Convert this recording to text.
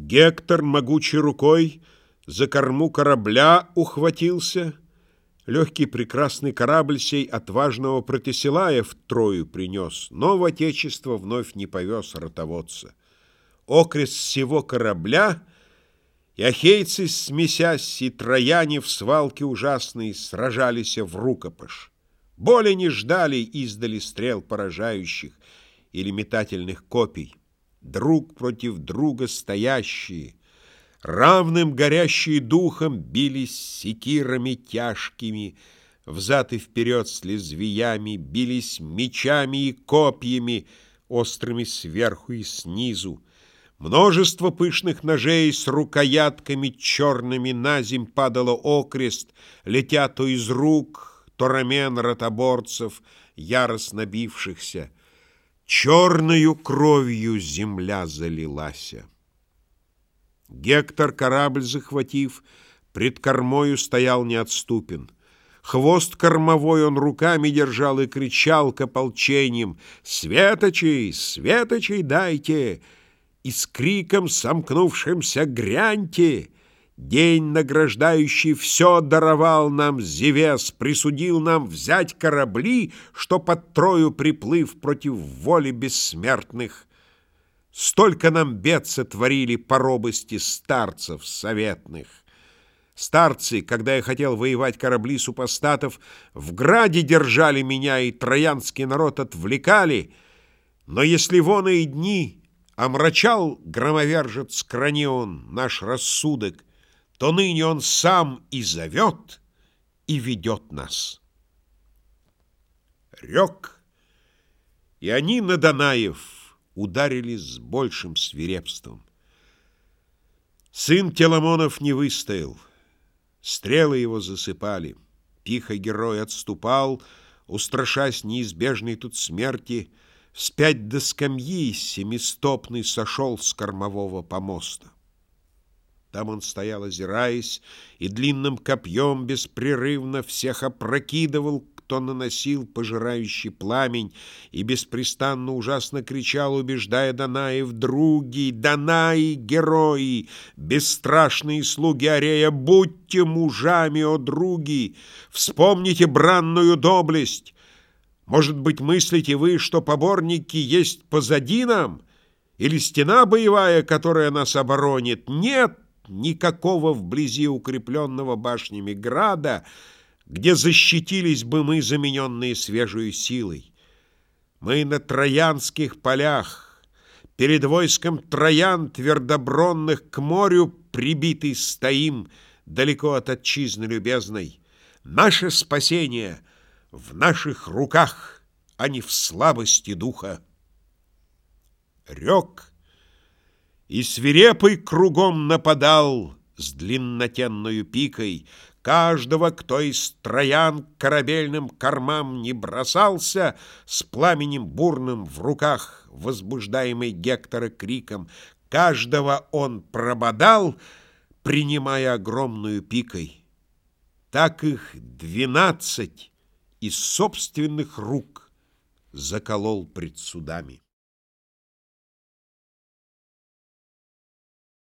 Гектор могучей рукой за корму корабля ухватился. Легкий прекрасный корабль сей отважного Протесилая в Трою принес, но в Отечество вновь не повез ротоводца. Окрест всего корабля и ахейцы, смесясь, и трояне в свалке ужасной сражались в рукопаш. Боли не ждали издали стрел поражающих или метательных копий друг против друга стоящие, равным горящие духом бились секирами тяжкими, взад и вперед с лезвиями, бились мечами и копьями, острыми сверху и снизу. Множество пышных ножей с рукоятками черными на земь падало окрест, летя то из рук, то рамен ротоборцев, яростно бившихся. Черною кровью земля залилася. Гектор, корабль захватив, Пред кормою стоял неотступен. Хвост кормовой он руками держал И кричал к ополчениям «Светочей, светочей дайте!» И с криком сомкнувшимся «Гряньте!» День награждающий все даровал нам Зевес, присудил нам взять корабли, что под Трою приплыв против воли бессмертных. Столько нам бед сотворили по робости старцев советных. Старцы, когда я хотел воевать корабли супостатов, в граде держали меня и троянский народ отвлекали, но если вон и дни омрачал громовержец Кранион наш рассудок, то ныне он сам и зовет, и ведет нас. Рек, и они на Данаев ударили с большим свирепством. Сын Теламонов не выстоял, стрелы его засыпали. Тихо герой отступал, устрашась неизбежной тут смерти, Вспять до скамьи семистопный сошел с кормового помоста. Там он стоял, озираясь, и длинным копьем беспрерывно всех опрокидывал, кто наносил пожирающий пламень, и беспрестанно ужасно кричал, убеждая Данаев, други, Данаи, герои, бесстрашные слуги Арея, будьте мужами, о други, вспомните бранную доблесть. Может быть, мыслите вы, что поборники есть позади нам, или стена боевая, которая нас оборонит? Нет! Никакого вблизи укрепленного башнями града, где защитились бы мы, замененные свежей силой. Мы на Троянских полях, перед войском Троян твердобронных к морю прибитый стоим, далеко от отчизны любезной. Наше спасение в наших руках, а не в слабости духа. Рек и свирепый кругом нападал с длиннотенную пикой. Каждого, кто из троян к корабельным кормам не бросался, с пламенем бурным в руках, возбуждаемый Гектора криком, каждого он прободал, принимая огромную пикой. Так их двенадцать из собственных рук заколол пред судами.